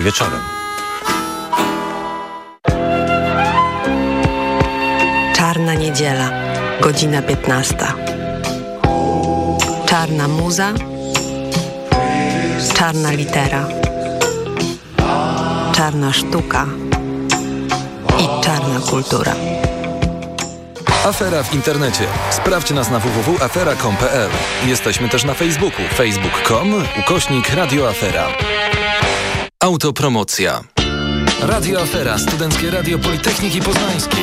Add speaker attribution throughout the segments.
Speaker 1: wieczorem.
Speaker 2: Czarna niedziela, godzina 15. Czarna muza, czarna litera, czarna sztuka i czarna kultura.
Speaker 3: Afera w internecie. Sprawdź nas na www.afera.com.pl. Jesteśmy też na Facebooku. facebook.com ukośnik radioafera. Autopromocja. Radio Afera, Studenckie Radio Politechniki Poznańskiej.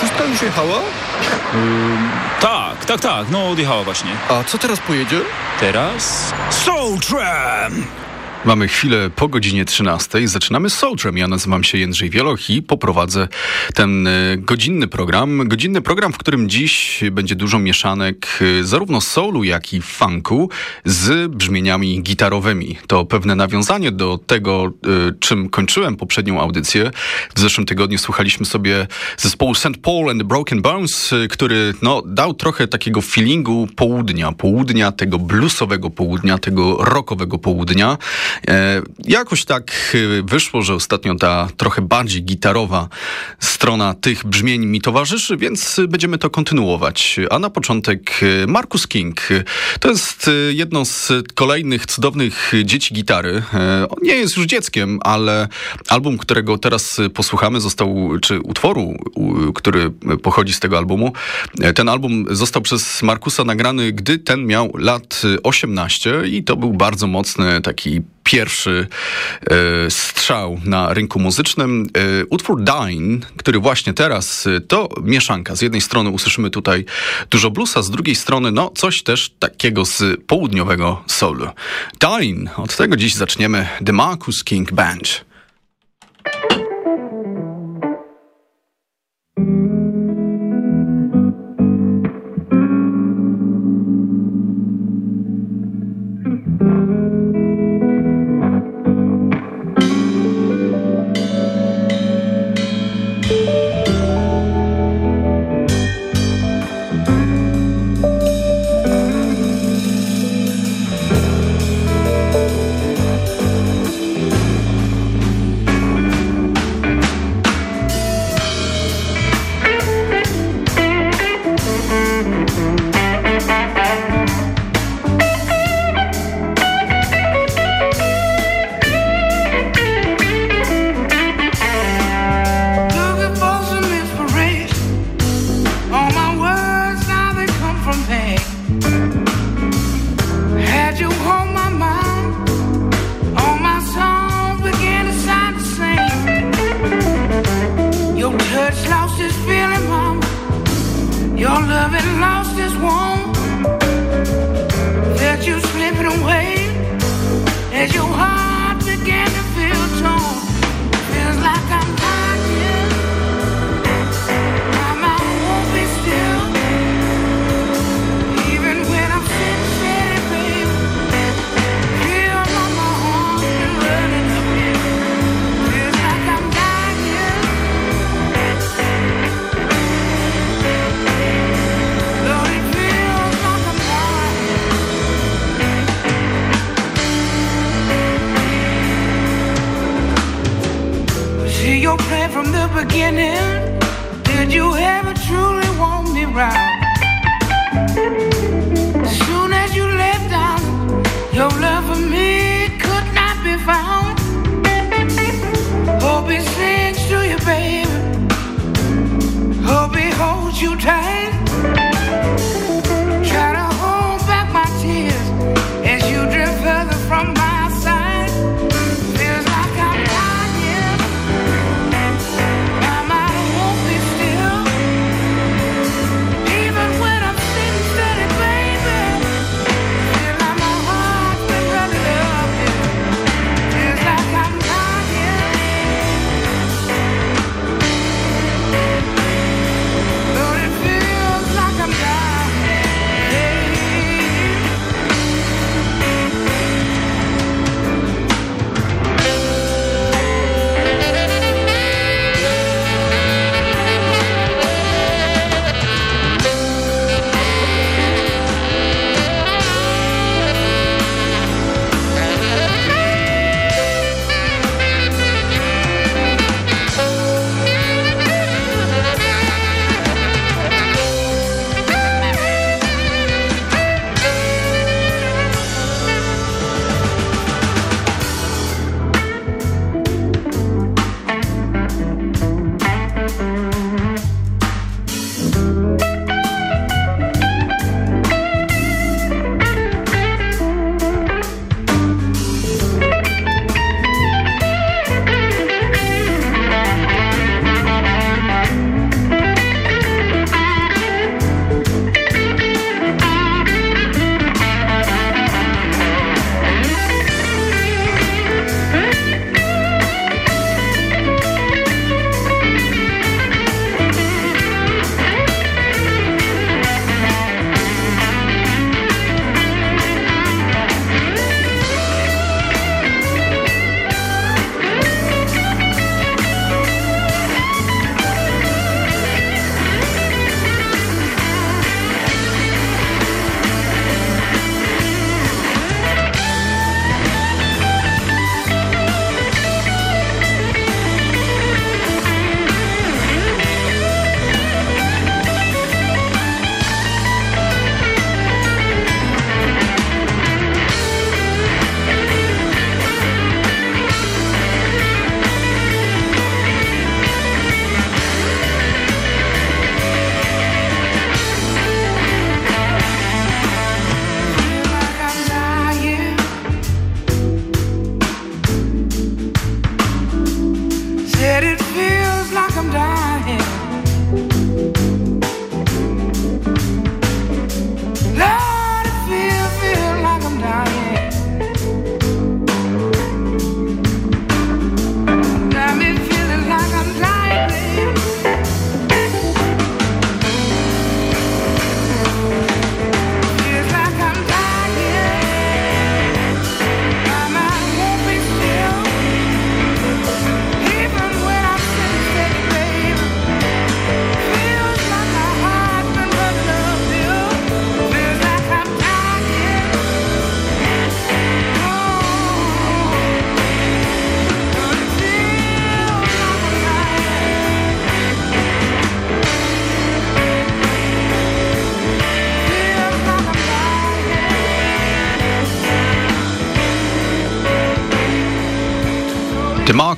Speaker 4: Szóstka już jechała?
Speaker 5: Tak, tak, tak, no odjechała właśnie.
Speaker 4: A co teraz pojedzie?
Speaker 5: Teraz? Soul Tram!
Speaker 4: Mamy chwilę po godzinie 13. Zaczynamy Soultram. Ja nazywam się Jędrzej Wieloch i poprowadzę ten e, godzinny program. Godzinny program, w którym dziś będzie dużo mieszanek e, zarówno soulu, jak i funku z brzmieniami gitarowymi. To pewne nawiązanie do tego, e, czym kończyłem poprzednią audycję. W zeszłym tygodniu słuchaliśmy sobie zespołu St. Paul and the Broken Bones, który no, dał trochę takiego feelingu południa. Południa, tego bluesowego południa, tego rockowego południa. E, jakoś tak e, wyszło, że ostatnio ta trochę bardziej gitarowa strona tych brzmień mi towarzyszy, więc będziemy to kontynuować. A na początek e, Marcus King. To jest jedno z kolejnych cudownych dzieci gitary. On nie jest już dzieckiem, ale album, którego teraz posłuchamy, został, czy utworu, który pochodzi z tego albumu, ten album został przez Markusa nagrany, gdy ten miał lat 18 i to był bardzo mocny taki pierwszy e, strzał na rynku muzycznym. E, utwór Dine, który właśnie teraz e, to mieszanka. Z jednej strony usłyszymy tutaj dużo bluesa, z drugiej strony no coś też takiego z południowego soulu. Dine, od tego dziś zaczniemy The Marcus King Band. again.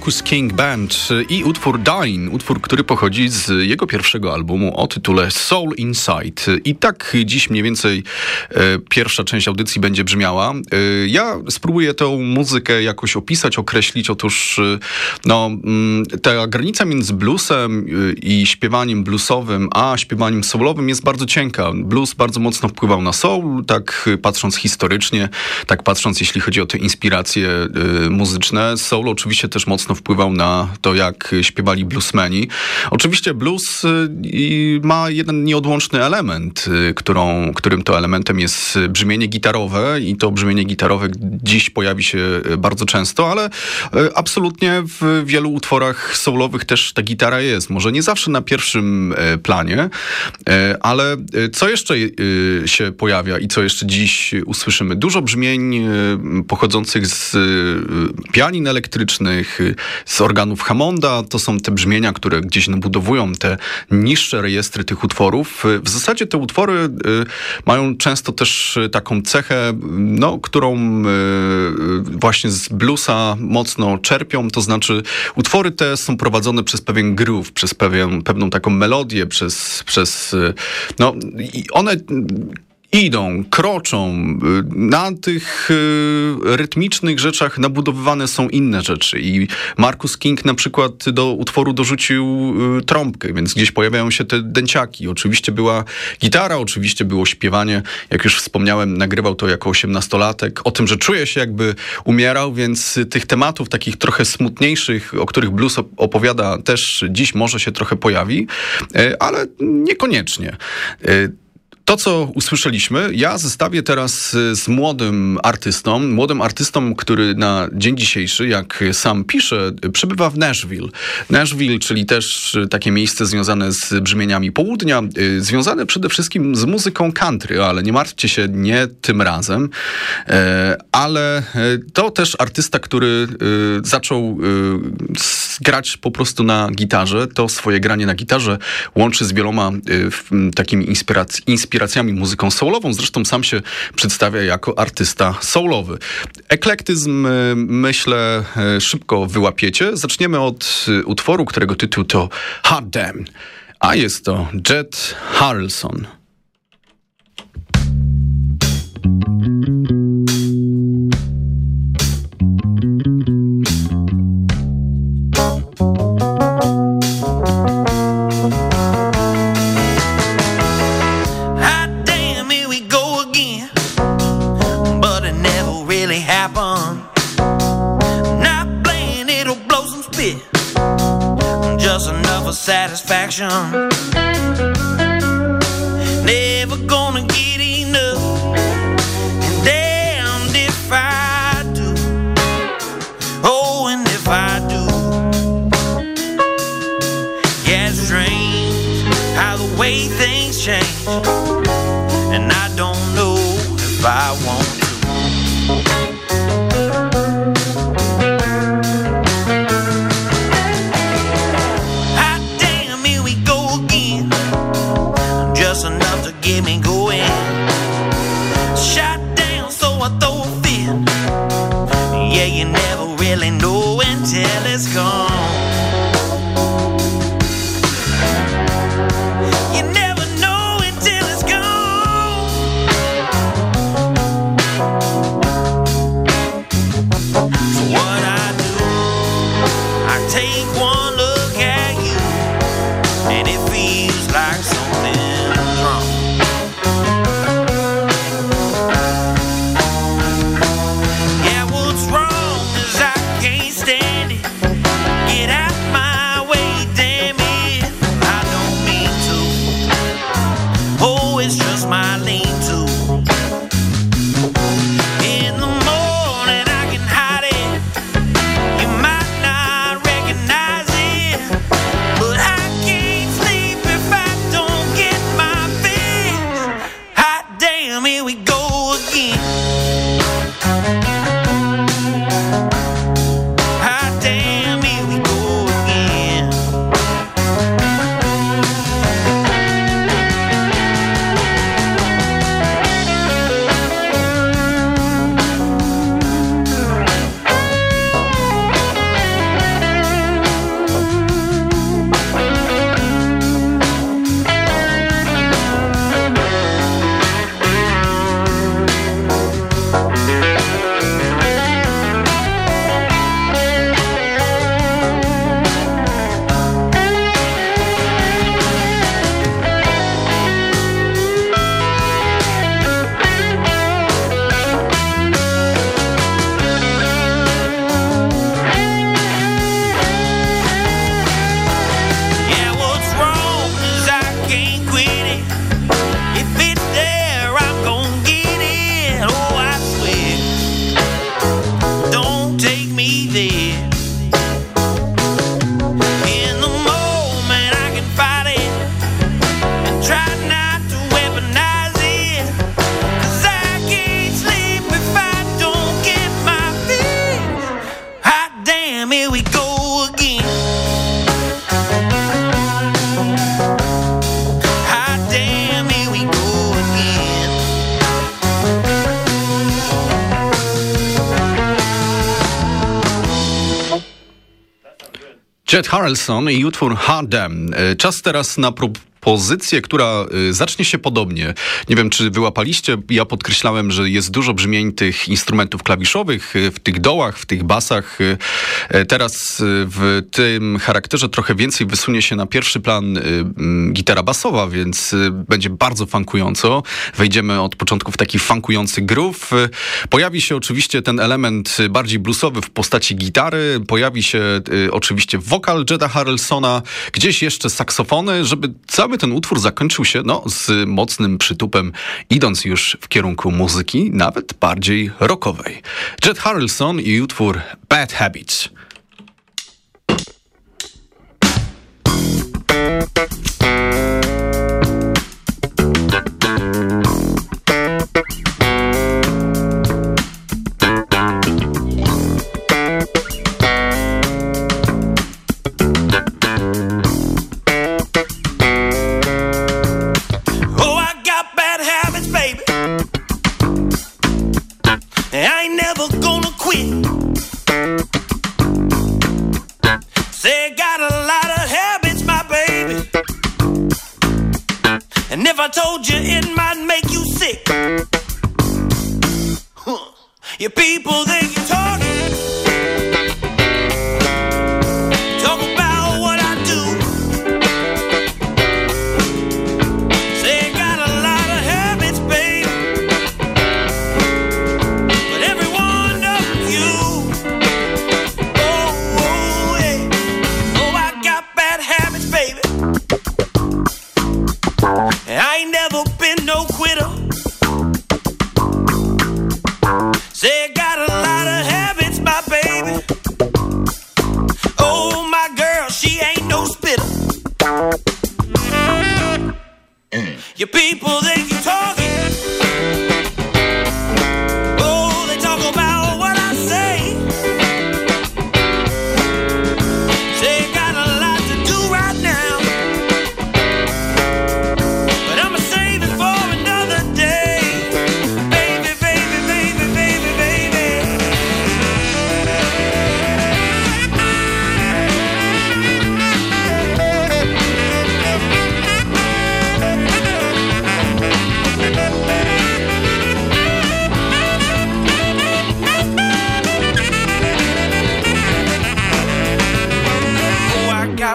Speaker 4: Marcus King Band i utwór Dine, utwór, który pochodzi z jego pierwszego albumu o tytule Soul Inside. I tak dziś mniej więcej e, pierwsza część audycji będzie brzmiała. E, ja spróbuję tę muzykę jakoś opisać, określić. Otóż e, no, mm, ta granica między bluesem e, i śpiewaniem bluesowym, a śpiewaniem soulowym jest bardzo cienka. Blues bardzo mocno wpływał na soul, tak patrząc historycznie, tak patrząc jeśli chodzi o te inspiracje muzyczne. Soul oczywiście też mocno wpływał na to, jak śpiewali bluesmeni. Oczywiście blues y, ma jeden nieodłączny element, y, którą, którym to elementem jest brzmienie gitarowe i to brzmienie gitarowe dziś pojawi się bardzo często, ale y, absolutnie w wielu utworach soulowych też ta gitara jest. Może nie zawsze na pierwszym planie, ale co jeszcze się pojawia i co jeszcze dziś usłyszymy? Dużo brzmień pochodzących z pianin elektrycznych, z organów Hammonda. To są te brzmienia, które gdzieś nabudowują te niższe rejestry tych utworów. W zasadzie te utwory y, mają często też taką cechę, no, którą y, właśnie z bluesa mocno czerpią, to znaczy utwory te są prowadzone przez pewien groove, przez pewien, pewną taką melodię, przez, przez y, no i one idą, kroczą. Na tych y, rytmicznych rzeczach nabudowywane są inne rzeczy. I Marcus King na przykład do utworu dorzucił y, trąbkę, więc gdzieś pojawiają się te dęciaki. Oczywiście była gitara, oczywiście było śpiewanie. Jak już wspomniałem, nagrywał to jako osiemnastolatek. O tym, że czuje się jakby umierał, więc tych tematów takich trochę smutniejszych, o których blues opowiada, też dziś może się trochę pojawi, y, ale niekoniecznie. To, co usłyszeliśmy, ja zestawię teraz z młodym artystą, młodym artystą, który na dzień dzisiejszy, jak sam pisze, przebywa w Nashville. Nashville, czyli też takie miejsce związane z brzmieniami południa, y, związane przede wszystkim z muzyką country, ale nie martwcie się, nie tym razem. E, ale e, to też artysta, który y, zaczął y, grać po prostu na gitarze. To swoje granie na gitarze łączy z wieloma takimi inspiracjami inspiracjami muzyką soulową. Zresztą sam się przedstawia jako artysta soulowy. Eklektyzm, e, myślę, e, szybko wyłapiecie. Zaczniemy od e, utworu, którego tytuł to Hot Damn, a jest to Jet Harrelson. Satisfaction. Never gonna get enough. And damned if I do. Oh, and if I do. Yeah, it's strange how the way things change. And I don't know if I want Jet Harrelson i utwór Hard Damn. E, czas teraz na prób pozycję, która y, zacznie się podobnie. Nie wiem, czy wyłapaliście, ja podkreślałem, że jest dużo brzmień tych instrumentów klawiszowych y, w tych dołach, w tych basach. Y, teraz w tym charakterze trochę więcej wysunie się na pierwszy plan gitara basowa, więc będzie bardzo funkująco. Wejdziemy od początku w taki funkujący groove. Pojawi się oczywiście ten element bardziej bluesowy w postaci gitary, pojawi się oczywiście wokal Jeda Harrelsona, gdzieś jeszcze saksofony, żeby cały ten utwór zakończył się no, z mocnym przytupem, idąc już w kierunku muzyki, nawet bardziej rockowej. Jet Harrelson i utwór Bad Habits.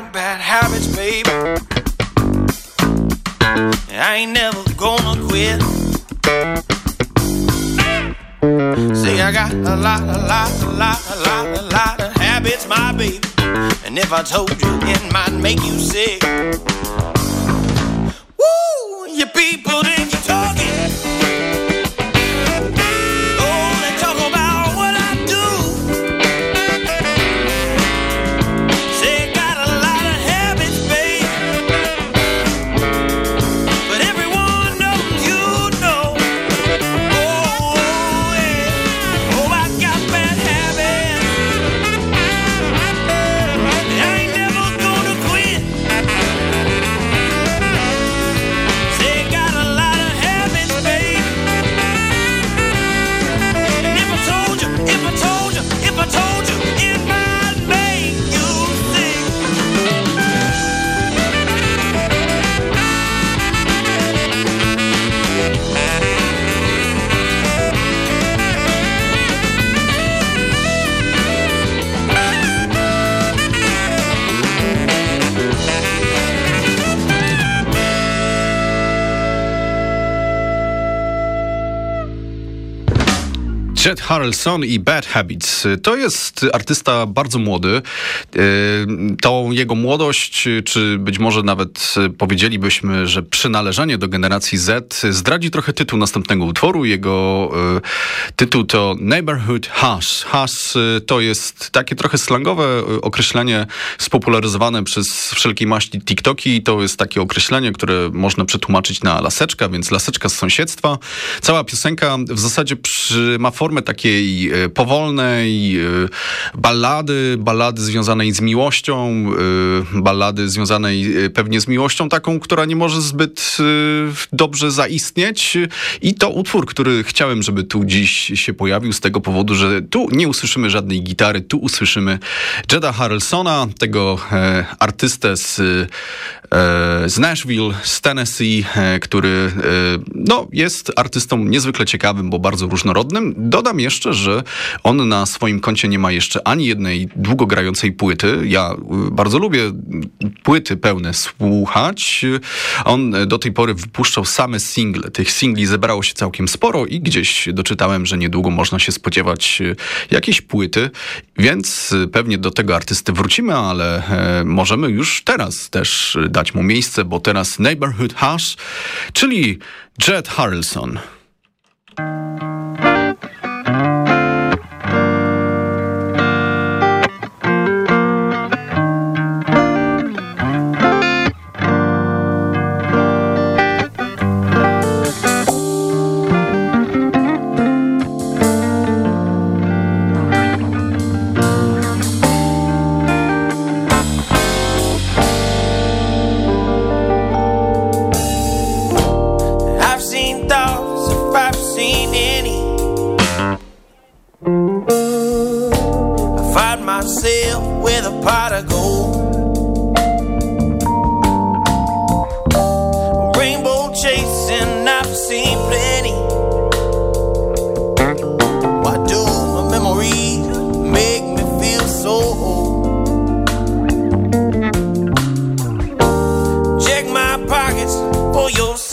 Speaker 6: got bad habits, baby. I ain't never gonna quit. See, I got a lot, a lot, a lot, a lot, a lot of habits, my baby. And if I told you, it might make you sick. Woo, you people.
Speaker 4: Jet Harrelson i Bad Habits. To jest artysta bardzo młody. E, tą jego młodość, czy być może nawet powiedzielibyśmy, że przynależenie do generacji Z zdradzi trochę tytuł następnego utworu. Jego e, tytuł to Neighborhood Hash. Hash e, to jest takie trochę slangowe określenie spopularyzowane przez wszelkiej maści TikToki. To jest takie określenie, które można przetłumaczyć na laseczka, więc laseczka z sąsiedztwa. Cała piosenka w zasadzie przy, ma formę formę takiej e, powolnej e, ballady, ballady związanej z miłością, e, ballady związanej pewnie z miłością taką, która nie może zbyt dobrze zaistnieć. I to utwór, który chciałem, żeby tu dziś się pojawił z tego powodu, że tu nie usłyszymy żadnej gitary, tu usłyszymy Jeda Harrelsona, tego artystę z z Nashville, z Tennessee, e, który e, no, jest artystą niezwykle ciekawym, bo bardzo różnorodnym. Dodam jeszcze, że on na swoim koncie nie ma jeszcze ani jednej długogrającej płyty. Ja bardzo lubię płyty pełne słuchać. On do tej pory wypuszczał same single. Tych singli zebrało się całkiem sporo i gdzieś doczytałem, że niedługo można się spodziewać jakiejś płyty, więc pewnie do tego artysty wrócimy, ale możemy już teraz też dać dać mu miejsce, bo teraz Neighborhood Hush, czyli Jet Harrelson. for yourself.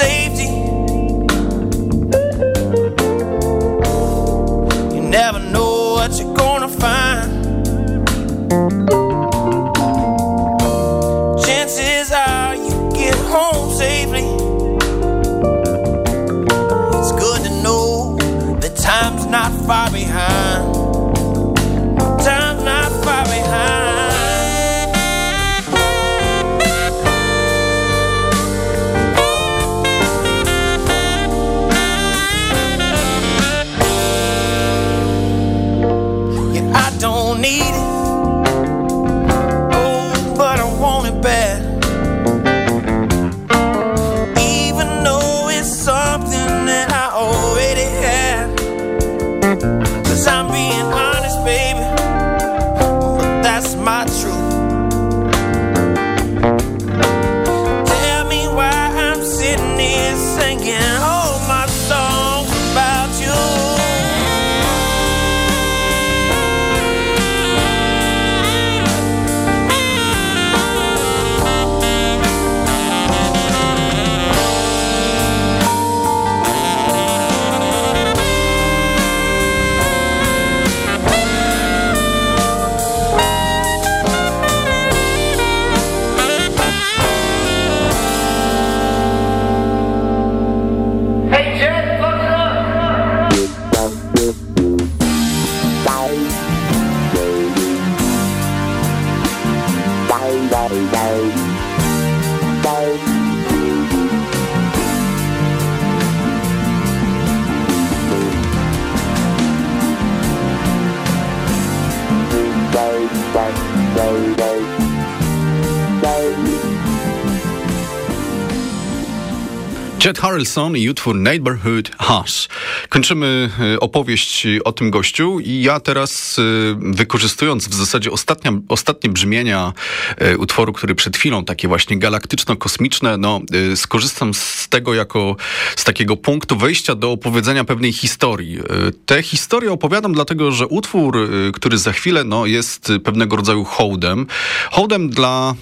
Speaker 4: Jet Harrelson i utwór Neighborhood Hush. Kończymy e, opowieść o tym gościu i ja teraz e, wykorzystując w zasadzie ostatnia, ostatnie brzmienia e, utworu, który przed chwilą takie właśnie galaktyczno-kosmiczne, no skorzystam z tego jako z takiego punktu wejścia do opowiedzenia pewnej historii. Tę historię opowiadam dlatego, że utwór, który za chwilę no, jest pewnego rodzaju hołdem. Hołdem dla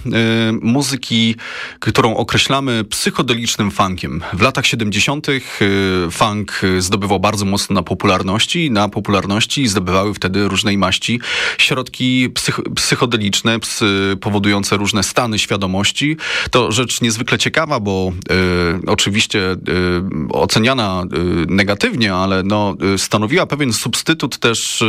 Speaker 4: muzyki, którą określamy psychodelicznym funkiem. W latach 70. funk zdobywał bardzo mocno na popularności. Na popularności zdobywały wtedy różnej maści środki psych psychodeliczne, psy, powodujące różne stany świadomości. To rzecz niezwykle ciekawa, bo y, oczywiście y, oceniana y, negatywnie, ale no, stanowiła pewien substytut też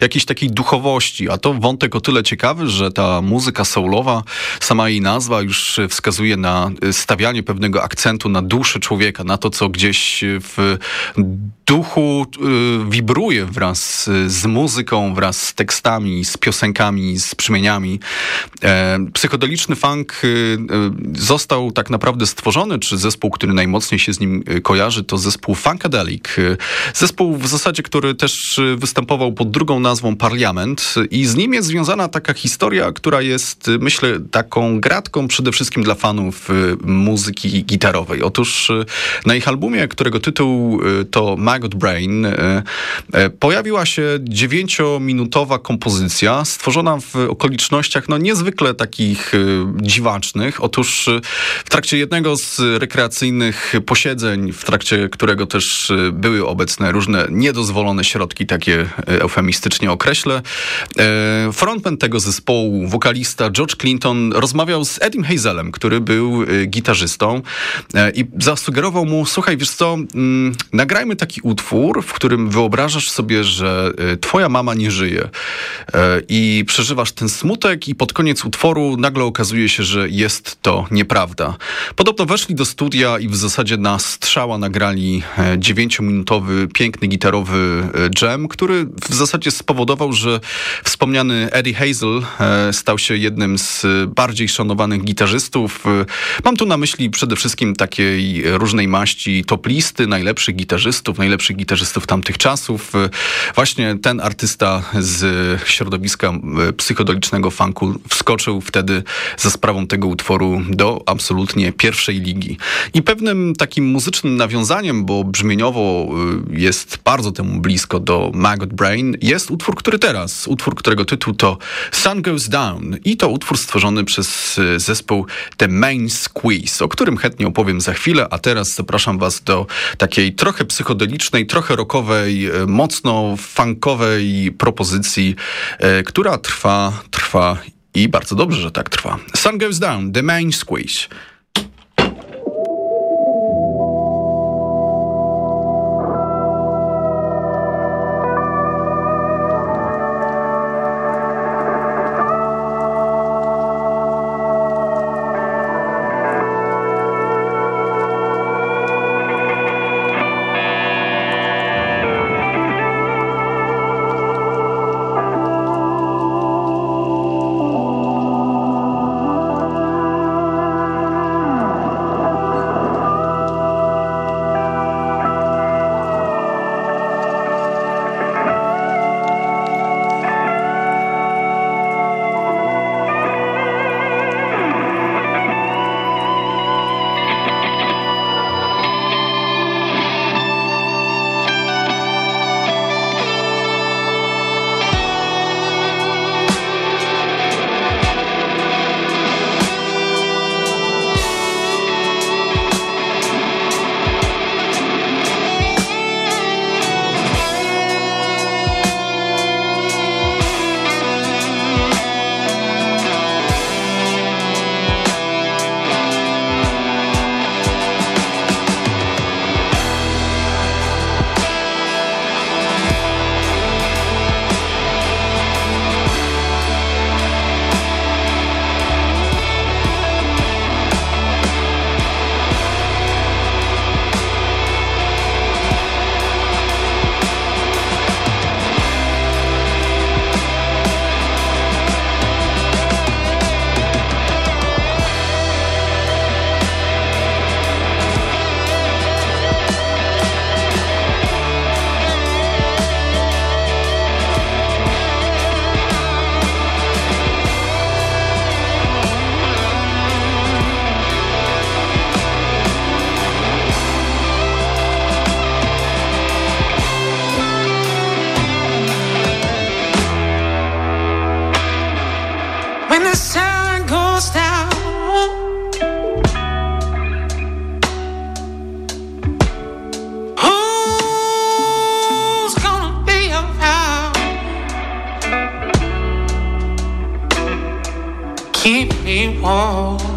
Speaker 4: jakiejś takiej duchowości. A to wątek o tyle ciekawy, że ta muzyka soulowa, sama jej nazwa już wskazuje na stawianie pewnego akcentu na duszę człowieka, na to, co gdzieś w duchu, y, wibruje wraz z muzyką, wraz z tekstami, z piosenkami, z brzmieniami. E, psychodeliczny funk e, został tak naprawdę stworzony, czy zespół, który najmocniej się z nim kojarzy, to zespół Funkadelic. Zespół w zasadzie, który też występował pod drugą nazwą Parliament i z nim jest związana taka historia, która jest, myślę, taką gratką przede wszystkim dla fanów muzyki gitarowej. Otóż na ich albumie, którego tytuł to Maggot Brain, pojawiła się dziewięciominutowa kompozycja stworzona w okolicznościach no, niezwykle takich dziwacznych. Otóż w trakcie jednego z rekreacyjnych posiedzeń, w trakcie którego też były obecne różne niedozwolone środki, takie eufemistycznie określę, frontman tego zespołu, wokalista George Clinton rozmawiał z Edim Hazelem, który był gitarzystą i zasugerował mu, słuchaj, wiesz co, mm, nagrajmy taki utwór, w którym wyobrażasz sobie, że twoja mama nie żyje i przeżywasz ten smutek i pod koniec utworu nagle okazuje się, że jest to nieprawda. Podobno weszli do studia i w zasadzie na strzała nagrali dziewięciominutowy, piękny gitarowy jam, który w zasadzie spowodował, że wspomniany Eddie Hazel stał się jednym z bardziej szanowanych gitarzystów. Mam tu na myśli przede wszystkim takiej różnej maści top listy najlepszych gitarzystów, najlepszych gitarzystów tamtych czasów. Właśnie ten artysta z środowiska psychodelicznego funku wskoczył wtedy za sprawą tego utworu do absolutnie pierwszej ligi. I pewnym takim muzycznym nawiązaniem, bo brzmieniowo jest bardzo temu blisko do Maggot Brain, jest utwór, który teraz, utwór, którego tytuł to Sun Goes Down i to utwór stworzony przez zespół The Main Squeeze, o którym chętnie opowiem za chwilę, a teraz zapraszam was do takiej trochę psychodelicznej, trochę rockowej, mocno funkowej propozycji, która trwa, trwa i bardzo dobrze, że tak trwa. Sun Goes Down, The Main Squeeze.
Speaker 1: sun goes down. Who's gonna be around? Keep me
Speaker 4: warm.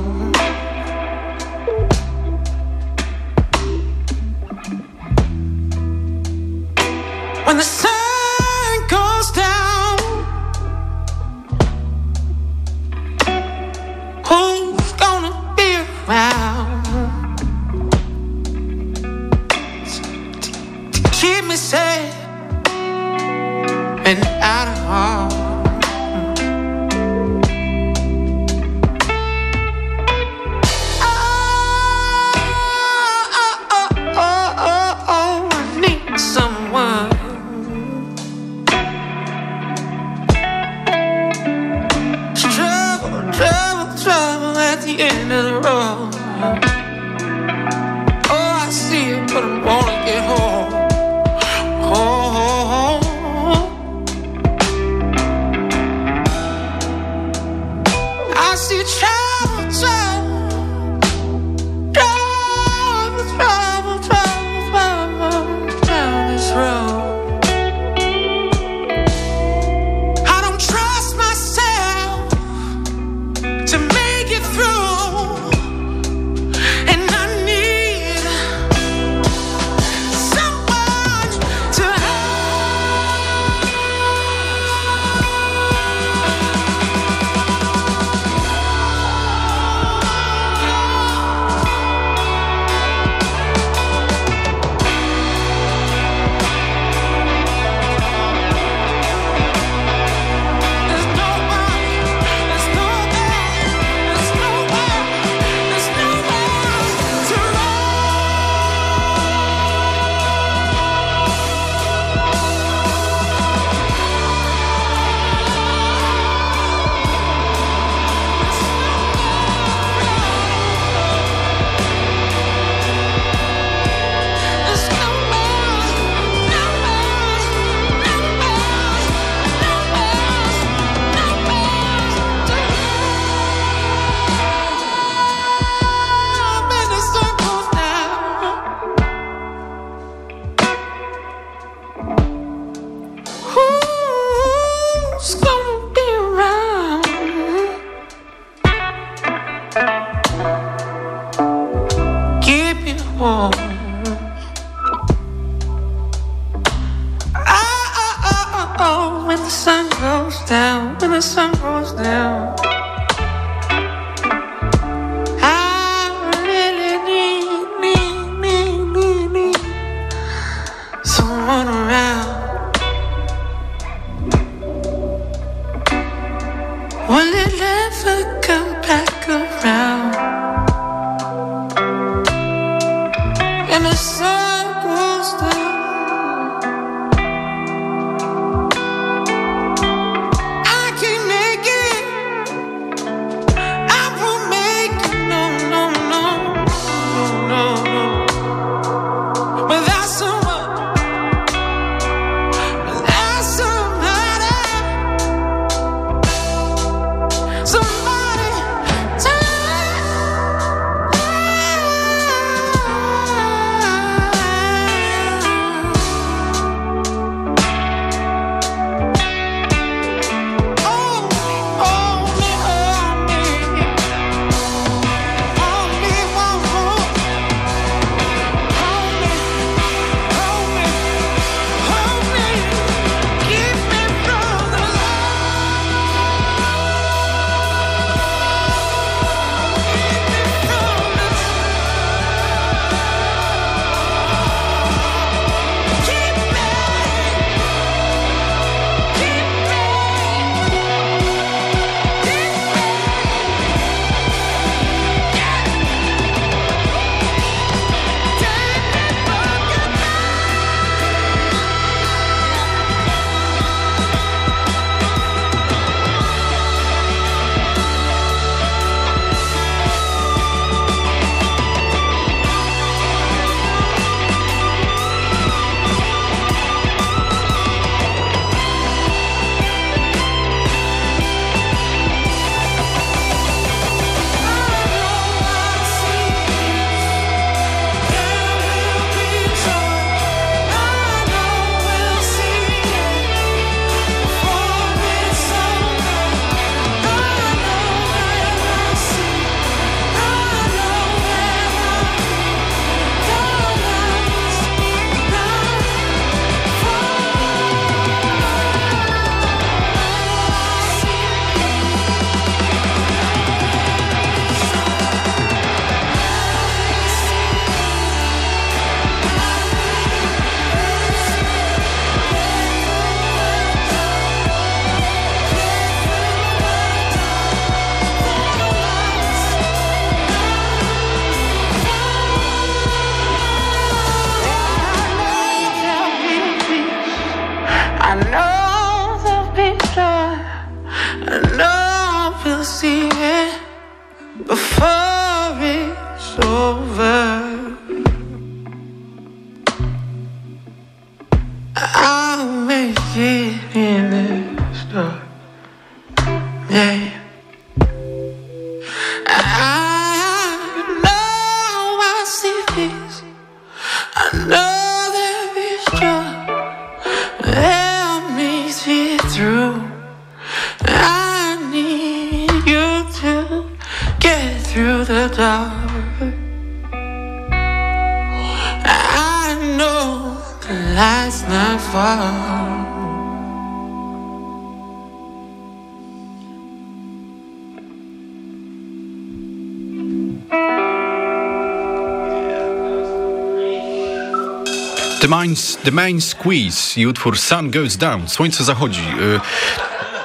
Speaker 4: The Main, Squeeze i utwór Sun Goes Down. Słońce zachodzi. Y,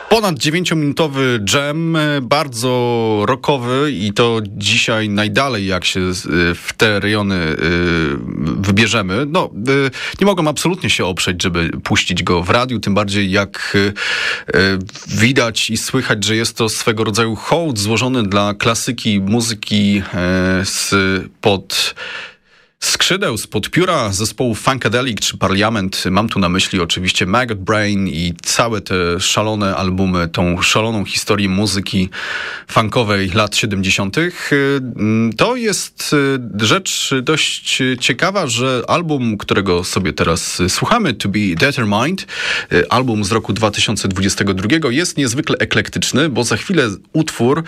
Speaker 4: ponad 9-minutowy jam, y, bardzo rockowy i to dzisiaj najdalej jak się y, w te rejony wybierzemy. No, nie mogą absolutnie się oprzeć, żeby puścić go w radiu, tym bardziej jak widać i słychać, że jest to swego rodzaju hołd złożony dla klasyki muzyki z pod skrzydeł spod pióra zespołu Funkadelic czy Parliament. Mam tu na myśli oczywiście Maggot Brain i całe te szalone albumy, tą szaloną historię muzyki funkowej lat 70. To jest y, rzecz dość ciekawa, że album, którego sobie teraz słuchamy, To Be Determined, y, album z roku 2022 jest niezwykle eklektyczny, bo za chwilę utwór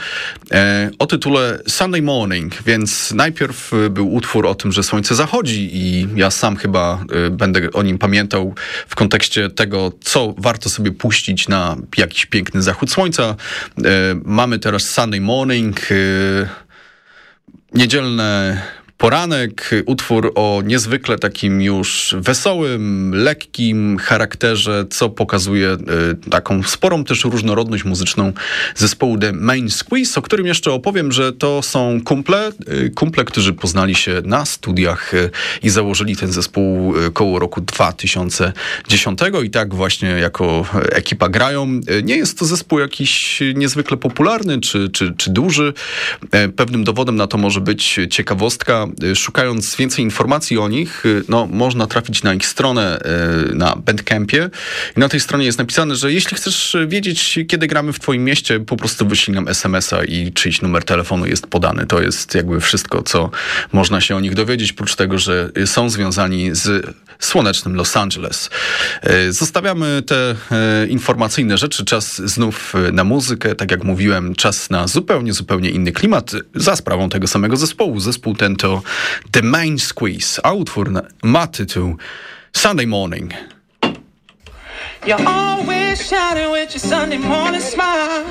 Speaker 4: e, o tytule Sunday Morning, więc najpierw był utwór o tym, że słońce słońce zachodzi i ja sam chyba y, będę o nim pamiętał w kontekście tego, co warto sobie puścić na jakiś piękny zachód słońca. Y, mamy teraz Sunday Morning, y, niedzielne Poranek, utwór o niezwykle takim już wesołym, lekkim charakterze, co pokazuje y, taką sporą też różnorodność muzyczną zespołu The Main Squeeze, o którym jeszcze opowiem, że to są kumple, y, kumple, którzy poznali się na studiach y, i założyli ten zespół koło roku 2010 i tak właśnie jako ekipa grają. Nie jest to zespół jakiś niezwykle popularny czy, czy, czy duży. Pewnym dowodem na to może być ciekawostka, Y, szukając więcej informacji o nich, y, no, można trafić na ich stronę y, na Bandcampie. I na tej stronie jest napisane, że jeśli chcesz wiedzieć, kiedy gramy w twoim mieście, po prostu wyślij nam SMS-a i czyjś numer telefonu jest podany. To jest jakby wszystko, co można się o nich dowiedzieć, oprócz tego, że są związani z słonecznym Los Angeles. Zostawiamy te informacyjne rzeczy. Czas znów na muzykę. Tak jak mówiłem, czas na zupełnie, zupełnie inny klimat za sprawą tego samego zespołu. Zespół ten to The Main Squeeze, a utwór ma tytuł Sunday Morning.
Speaker 1: You're always shining with your Sunday morning smile.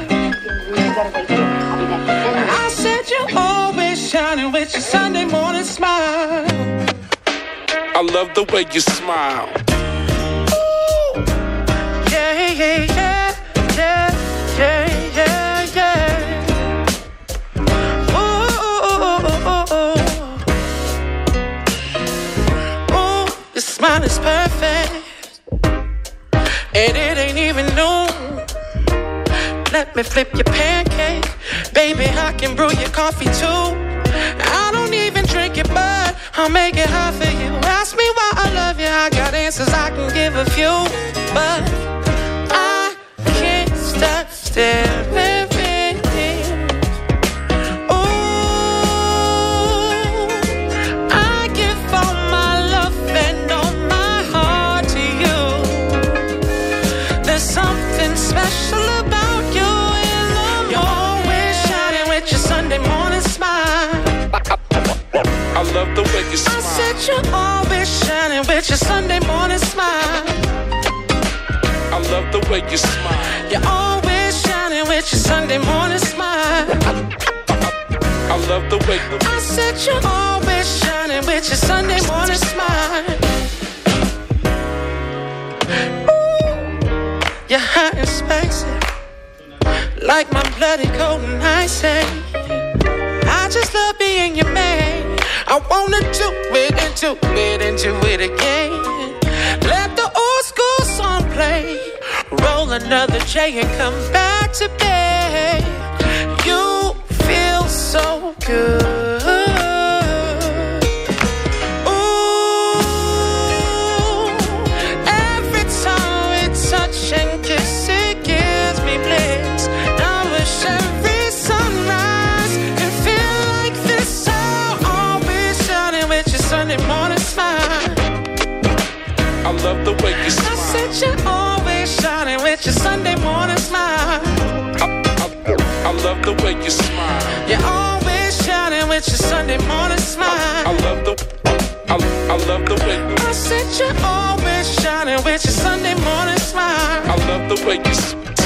Speaker 1: I said you're always shining with your Sunday morning smile.
Speaker 7: I love the way you smile.
Speaker 1: Ooh, yeah, yeah, yeah, yeah, smile is perfect, and it ain't even noon. Let me flip your pancake, baby. I can brew your coffee too. I don't even drink it, but I'll make it hot for you. Ask me why I love you, I got answers I can give a few, but I can't stop staring. You're always shining with your Sunday morning smile.
Speaker 7: I love the way you smile.
Speaker 1: You're always shining with your Sunday morning smile.
Speaker 7: I love the way
Speaker 1: you I said you're always shining with your Sunday morning smile. Ooh, you're hot and spicy, like my bloody cold and icy. I wanna do it and do it and do it again. Let the old school song play. Roll another J and come back to bed. You feel so good.
Speaker 7: I love the way you
Speaker 1: I said you're always shining with your Sunday morning smile.
Speaker 7: I, I, I love the way you smile.
Speaker 1: You're always shining with your Sunday morning smile.
Speaker 7: I
Speaker 1: smile.
Speaker 7: love the
Speaker 1: I,
Speaker 7: I love the way you
Speaker 1: I said you're always shining with your Sunday morning smile.
Speaker 7: I love the way you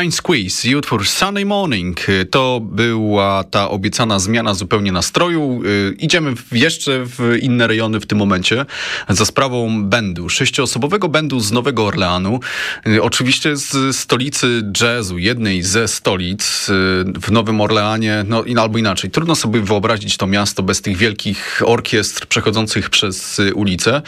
Speaker 4: Mind Squeeze i utwór Sunday Morning to była ta obiecana zmiana zupełnie nastroju. Y, Idziemy jeszcze w inne rejony w tym momencie za sprawą bendu, sześcioosobowego bendu z Nowego Orleanu. Y, Oczywiście z stolicy jazzu, jednej ze stolic y, w Nowym Orleanie, no albo inaczej. Trudno sobie wyobrazić to miasto bez tych wielkich orkiestr przechodzących przez ulicę.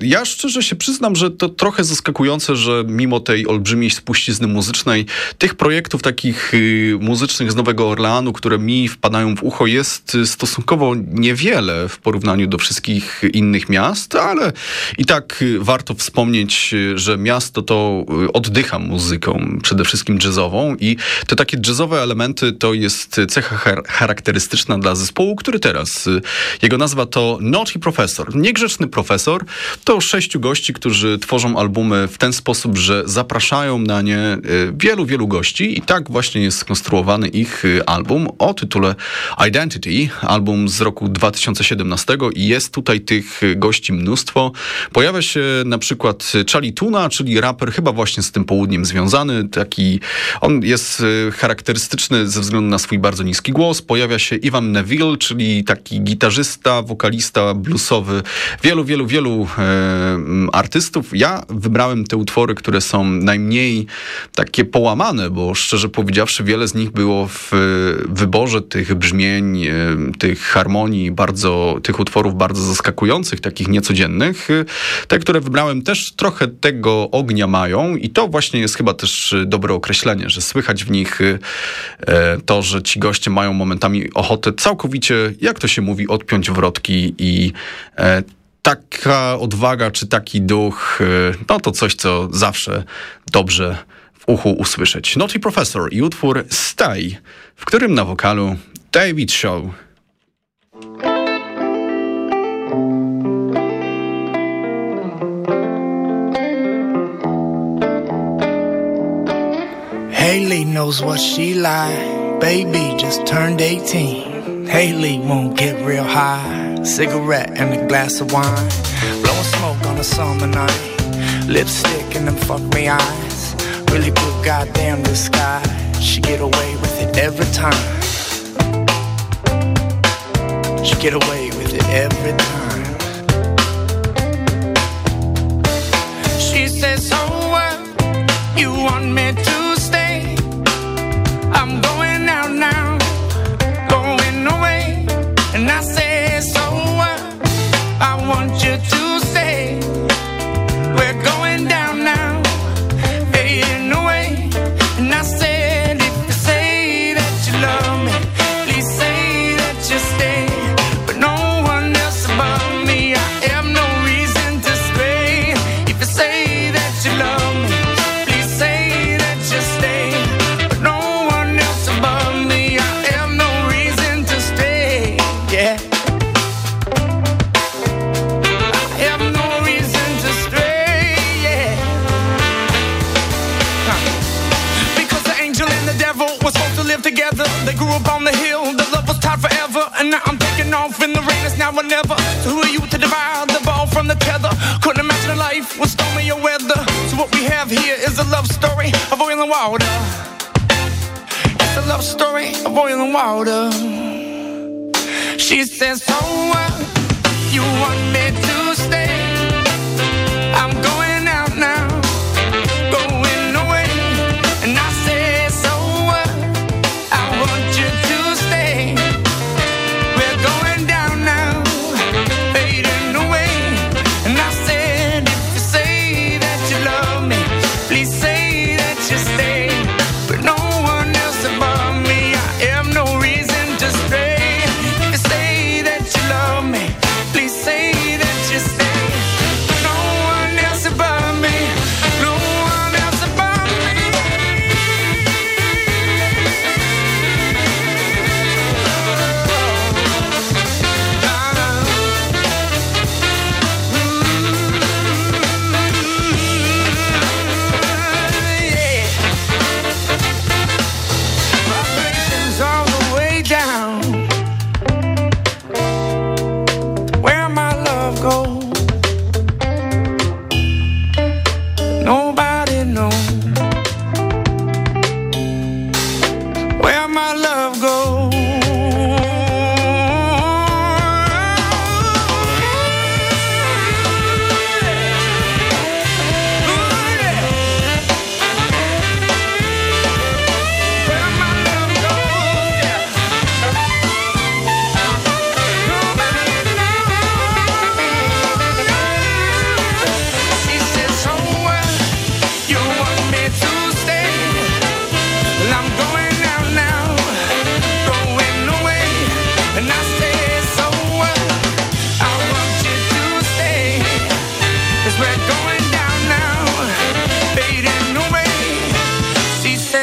Speaker 4: Ja szczerze się przyznam, że to trochę zaskakujące, że mimo tej olbrzymiej spuścizny muzycznej, tych projektów takich y, muzycznych z Nowego Orleanu, które mi wpadają w ucho, jest y, stosunkowo niewiele w porównaniu do wszystkich innych miast, ale i tak y, warto wspomnieć, że miasto to oddycha muzyką, przede wszystkim jazzową i te takie jazzowe elementy to jest cecha char- charakterystyczna dla zespołu, który teraz, jego nazwa to Naughty Professor. Niegrzeczny profesor to sześciu gości, którzy tworzą albumy w ten sposób, że zapraszają na nie wielu, wielu gości i tak właśnie jest skonstruowany ich y, album o tytule Identity, album z roku 2017 i jest tutaj tych y, gości mnóstwo. Pojawia się na przykład Charlie Tuna, czyli raper chyba właśnie z tym południem związany, taki, on jest y, charakterystyczny ze względu na swój bardzo niski głos. Pojawia się Ivan Neville, czyli taki gitarzysta, wokalista bluesowy, wielu, wielu, wielu e, artystów. Ja wybrałem te utwory, które są najmniej takie połamane, bo szczerze powiedziawszy, wiele z nich było w wyborze tych brzmień, e, tych harmonii, bardzo, tych utworów bardzo zaskakujących, takich niecodziennych. E, Te, które wybrałem też trochę tego ognia mają i to właśnie jest chyba też dobre określenie, że słychać w nich e, to, że ci goście mają momentami ochotę całkowicie, jak to się mówi, odpiąć wrotki i taka odwaga czy taki duch, no to coś, co zawsze dobrze uchu usłyszeć. Naughty Professor i utwór Stay, w którym na wokalu David Shaw.
Speaker 8: Haley knows what she like. Baby just turned 18. Haley won't get real high. Cigarette and a glass of wine. Blowing smoke on a summer night. Lipstick and them fuck me eyes. Really good goddamn disguise. She get away with it every time. She get away with it every time. She says, oh, so what? You want me to stay? I'm going off in the rain, it's now or never. So who are you to divide the ball from the tether? Couldn't imagine a life with stormy or weather. So what we have here is a love story of oil and water. It's a love story of oil and water. She says, oh, so what?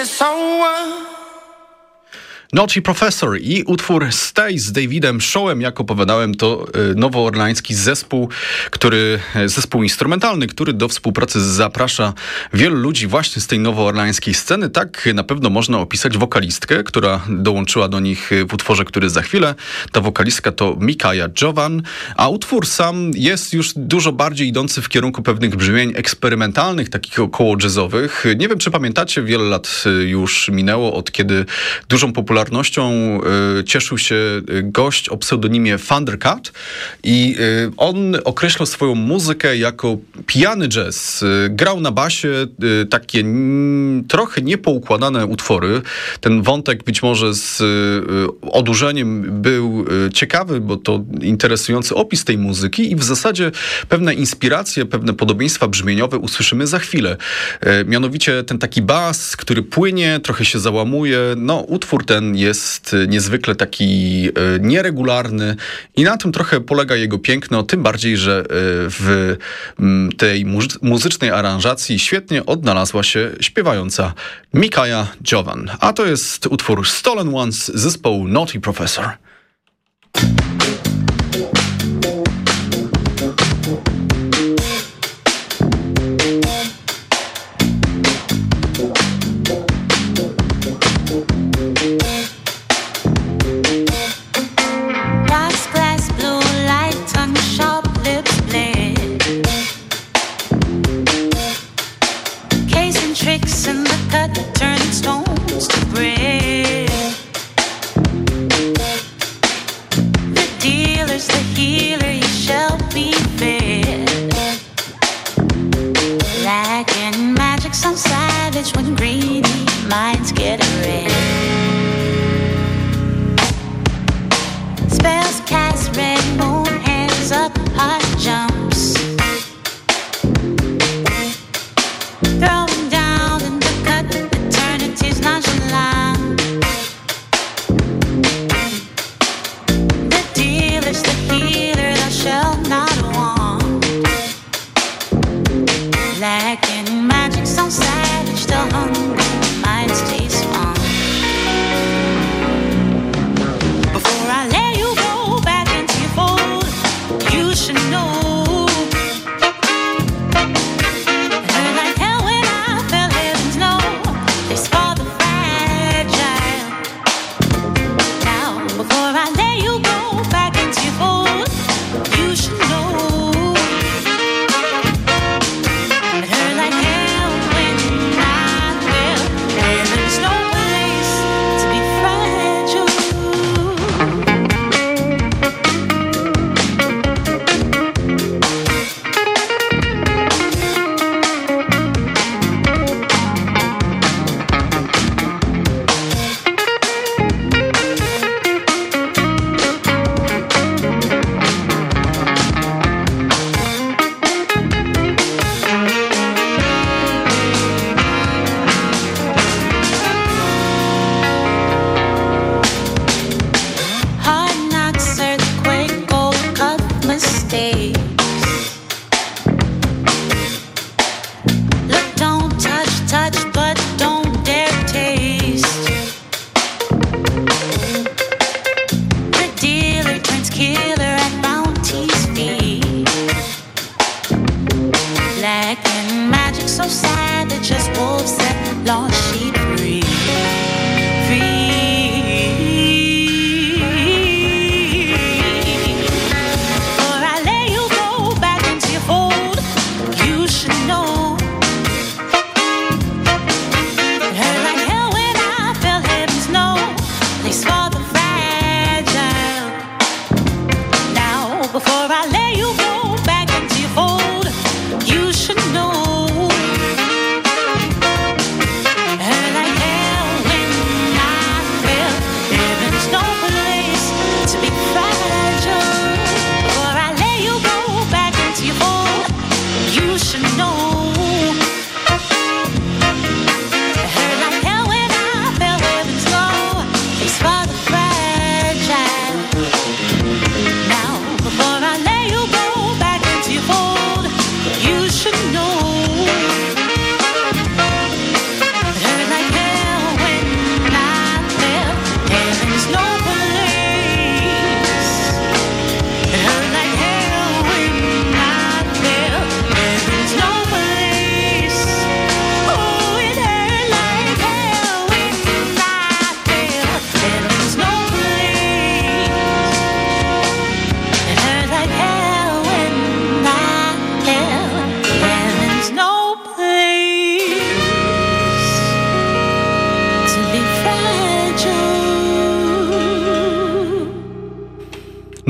Speaker 8: Someone.
Speaker 4: Naughty Professor i utwór Stay z Davidem Showem, jak opowiadałem, to e, nowoorlański zespół, który, e, zespół instrumentalny, który do współpracy zaprasza wielu ludzi właśnie z tej nowoorlańskiej sceny. Tak na pewno można opisać wokalistkę, która dołączyła do nich w utworze, który za chwilę. Ta wokalistka to Mikaja Jovan, a utwór sam jest już dużo bardziej idący w kierunku pewnych brzmień eksperymentalnych, takich około jazzowych. Nie wiem, czy pamiętacie, wiele lat e, już minęło od kiedy dużą popularnością popularnością y, cieszył się y, gość o pseudonimie Thundercat i y, on określał swoją muzykę jako pijany jazz. Grał na basie takie trochę niepoukładane utwory. Ten wątek być może z odurzeniem był ciekawy, bo to interesujący opis tej muzyki i w zasadzie pewne inspiracje, pewne podobieństwa brzmieniowe usłyszymy za chwilę. Mianowicie ten taki bas, który płynie, trochę się załamuje. No, utwór ten jest niezwykle taki e, nieregularny i na tym trochę polega jego piękno, tym bardziej, że e, w tej muzycznej aranżacji świetnie odnalazła się śpiewająca Mikaja Jovan. A to jest utwór Stolen Ones zespołu Naughty Professor.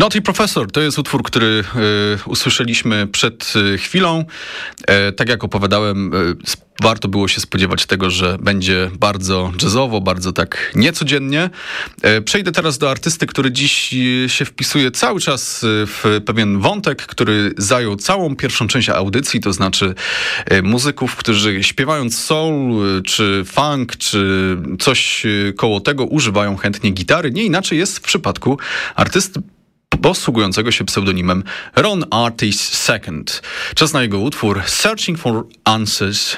Speaker 4: Naughty Professor to jest utwór, który y, usłyszeliśmy przed y, chwilą. E, tak jak opowiadałem, y, warto było się spodziewać tego, że będzie bardzo jazzowo, bardzo tak niecodziennie. E, przejdę teraz do artysty, który dziś się wpisuje cały czas w pewien wątek, który zajął całą pierwszą część audycji, to znaczy muzyków, którzy śpiewając soul, czy funk, czy coś koło tego używają chętnie gitary. Nie inaczej jest w przypadku artysty posługującego się pseudonimem Ron Artis II. Czas na jego utwór Searching for Answers.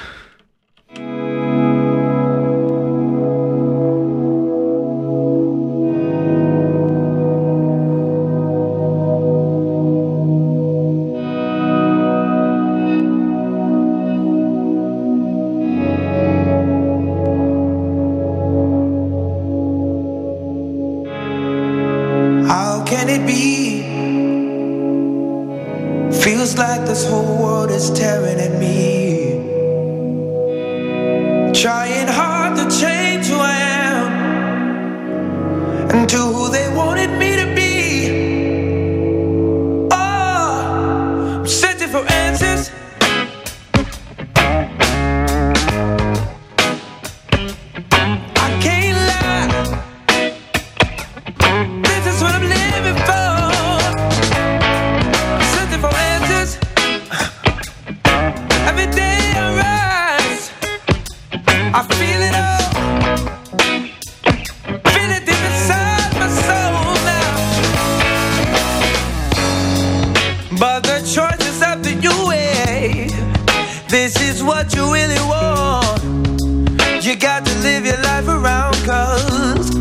Speaker 6: live your life around Cause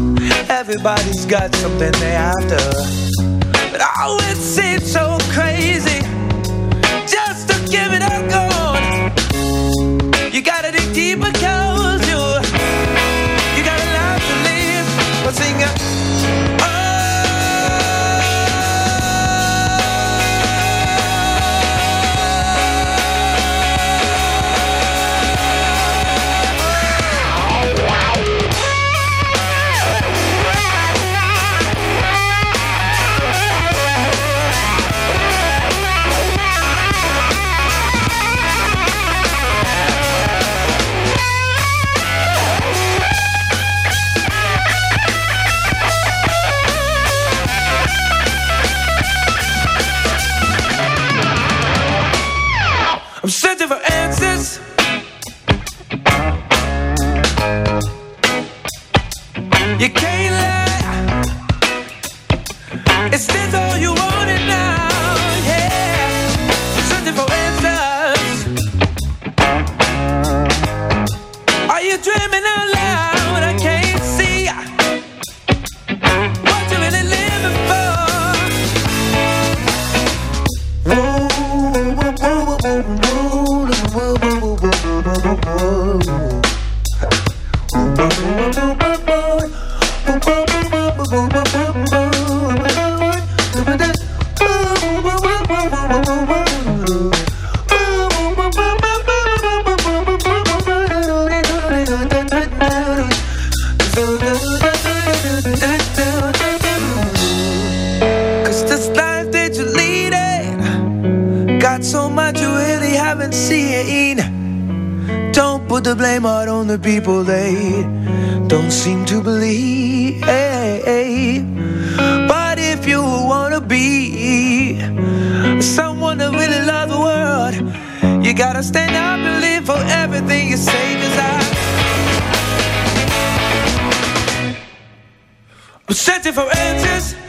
Speaker 6: everybody's got something they after But oh, it seems so crazy Just to give it up, gone You gotta dig deep and got so much you really haven't seen. Don't put the blame out on the people they don't seem to believe. But if you wanna be someone that really loves the world, you gotta stand up and live for everything you say. Cause I I'm searching for answers.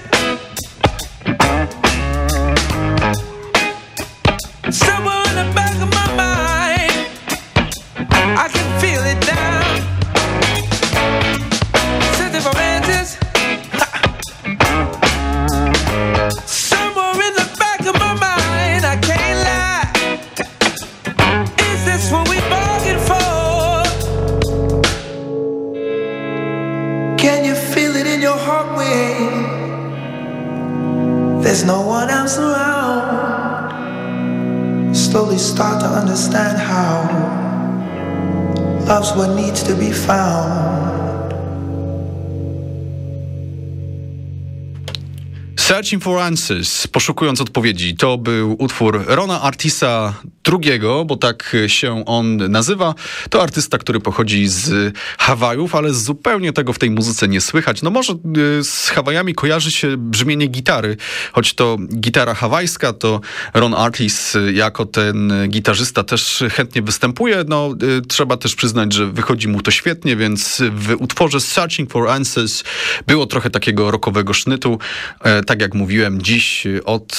Speaker 6: Searching for Answers,
Speaker 4: poszukując odpowiedzi, to był utwór Rona Artisa II, bo tak się on nazywa. To artysta, który pochodzi z Hawajów, ale zupełnie tego w tej muzyce nie słychać. No może y, z Hawajami kojarzy się brzmienie gitary, choć to gitara hawajska, to Ron Artis jako ten gitarzysta też chętnie występuje. No y, trzeba też przyznać, że wychodzi mu to świetnie, więc w utworze Searching for Answers było trochę takiego rockowego sznytu. E, tak jak mówiłem, dziś od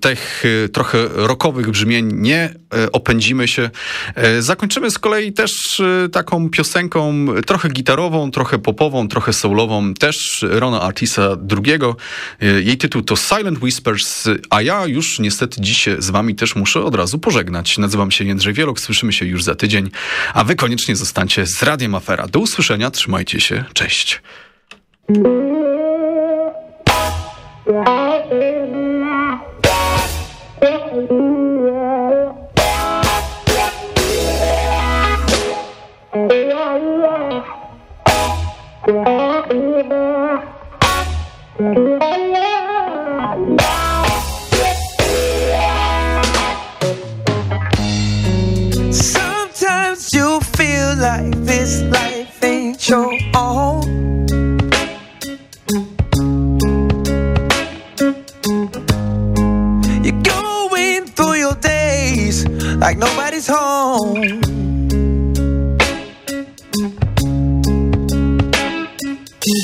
Speaker 4: tych trochę rockowych brzmień nie e, opędzimy się. E, zakończymy z kolei też e, taką piosenką trochę gitarową, trochę popową, trochę soulową, też Rona Artisa II. Jej tytuł to Silent Whispers, a ja już niestety dziś z wami też muszę od razu pożegnać. Nazywam się Jędrzej Wielok, słyszymy się już za tydzień, a wy koniecznie zostańcie z Radiem Afera. Do usłyszenia, trzymajcie się, cześć.
Speaker 6: Yeah. Nobody's home.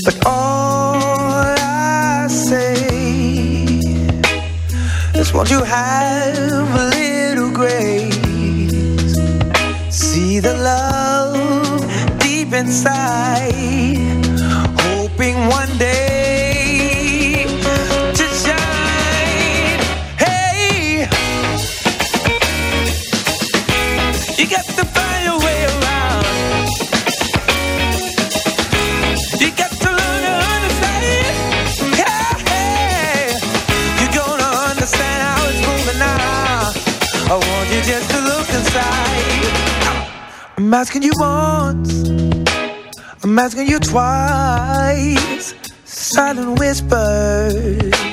Speaker 6: But all I say is, won't you have a little grace? See the love deep inside, hoping one day I'm asking you once, I'm asking you twice. Silent whispers